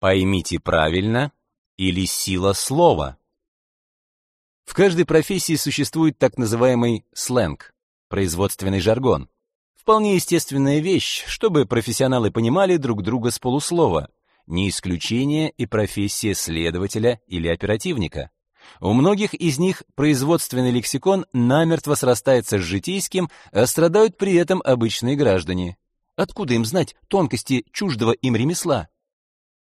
Поймите правильно или сила слова. В каждой профессии существует так называемый сленг, производственный жаргон. Вполне естественная вещь, чтобы профессионалы понимали друг друга с полуслова. Не исключение и профессия следователя или оперативника. У многих из них производственный лексикон намертво срастается с житейским, а страдают при этом обычные граждане. Откуда им знать тонкости чуждого им ремесла?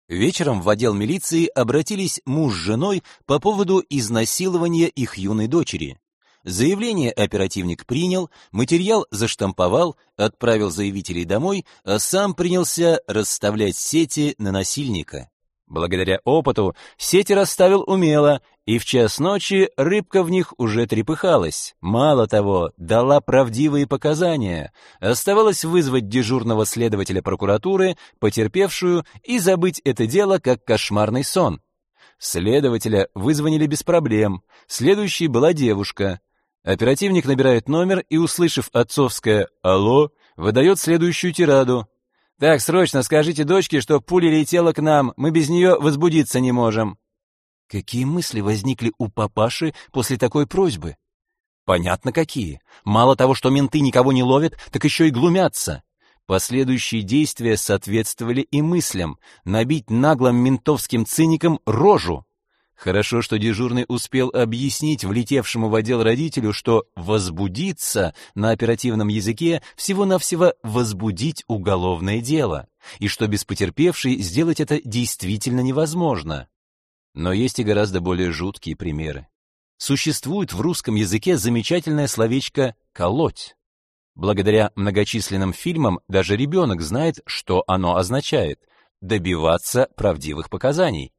Вечером в отдел милиции обратились муж с женой по поводу изнасилования их юной дочери. Заявление оперативник принял, материал заштамповал, отправил заявителей домой, а сам принялся расставлять сети на насильника. Благодаря опыту сети расставил умело, и в час ночи рыбка в них уже трепыхалась. Мало того, дала правдивые показания. Оставалось вызвать дежурного следователя прокуратуры, потерпевшую, и забыть это дело как кошмарный сон. Следователя вызвонили без проблем. Следующей была девушка. Оперативник набирает номер и, услышав отцовское «Алло», выдает следующую тираду. Так, срочно скажите дочке, что пуля летела к нам, мы без нее возбудиться не можем. Какие мысли возникли у папаши после такой просьбы? Понятно, какие. Мало того, что менты никого не ловят, так еще и глумятся. Последующие действия соответствовали и мыслям набить наглым ментовским циникам рожу. Хорошо, что дежурный успел объяснить влетевшему в отдел родителю, что возбудиться на оперативном языке всего-навсего возбудить уголовное дело, и что без потерпевшей сделать это действительно невозможно. Но есть и гораздо более жуткие примеры. Существует в русском языке замечательное словечко «колоть». Благодаря многочисленным фильмам даже ребенок знает, что оно означает — добиваться правдивых показаний.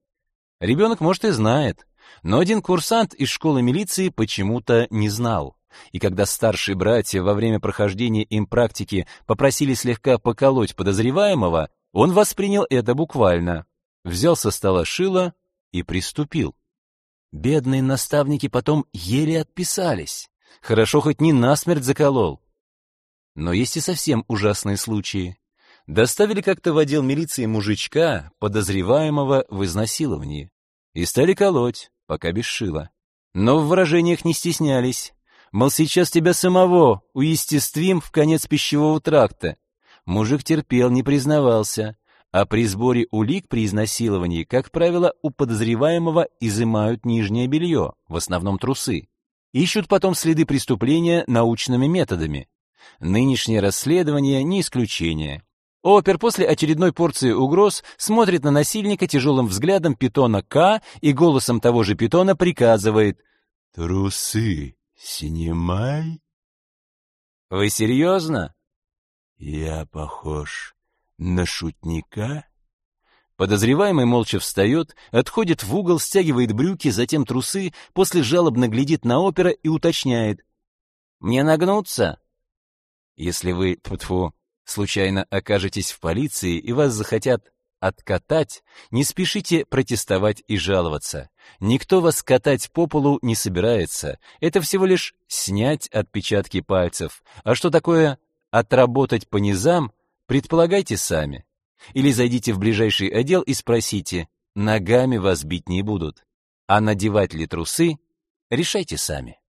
Ребенок, может, и знает, но один курсант из школы милиции почему-то не знал. И когда старшие братья во время прохождения им практики попросили слегка поколоть подозреваемого, он воспринял это буквально. Взял со стола шило и приступил. Бедные наставники потом еле отписались. Хорошо хоть не насмерть заколол. Но есть и совсем ужасные случаи. Доставили как-то в отдел милиции мужичка, подозреваемого в изнасиловании, и стали колоть, пока без шила. Но в выражениях не стеснялись. Мол, сейчас тебя самого уестествим в конец пищевого тракта. Мужик терпел, не признавался. А при сборе улик при изнасиловании, как правило, у подозреваемого изымают нижнее белье, в основном трусы. Ищут потом следы преступления научными методами. Нынешнее расследование не исключение. Опер после очередной порции угроз смотрит на насильника тяжелым взглядом питона К и голосом того же питона приказывает «Трусы снимай». «Вы серьезно?» «Я похож на шутника?» Подозреваемый молча встает, отходит в угол, стягивает брюки, затем трусы, после жалобно глядит на опера и уточняет. «Мне нагнуться?» Если вы, тьфу случайно окажетесь в полиции и вас захотят откатать, не спешите протестовать и жаловаться. Никто вас катать по полу не собирается. Это всего лишь снять отпечатки пальцев. А что такое отработать по низам, предполагайте сами. Или зайдите в ближайший отдел и спросите, ногами вас бить не будут. А надевать ли трусы, решайте сами.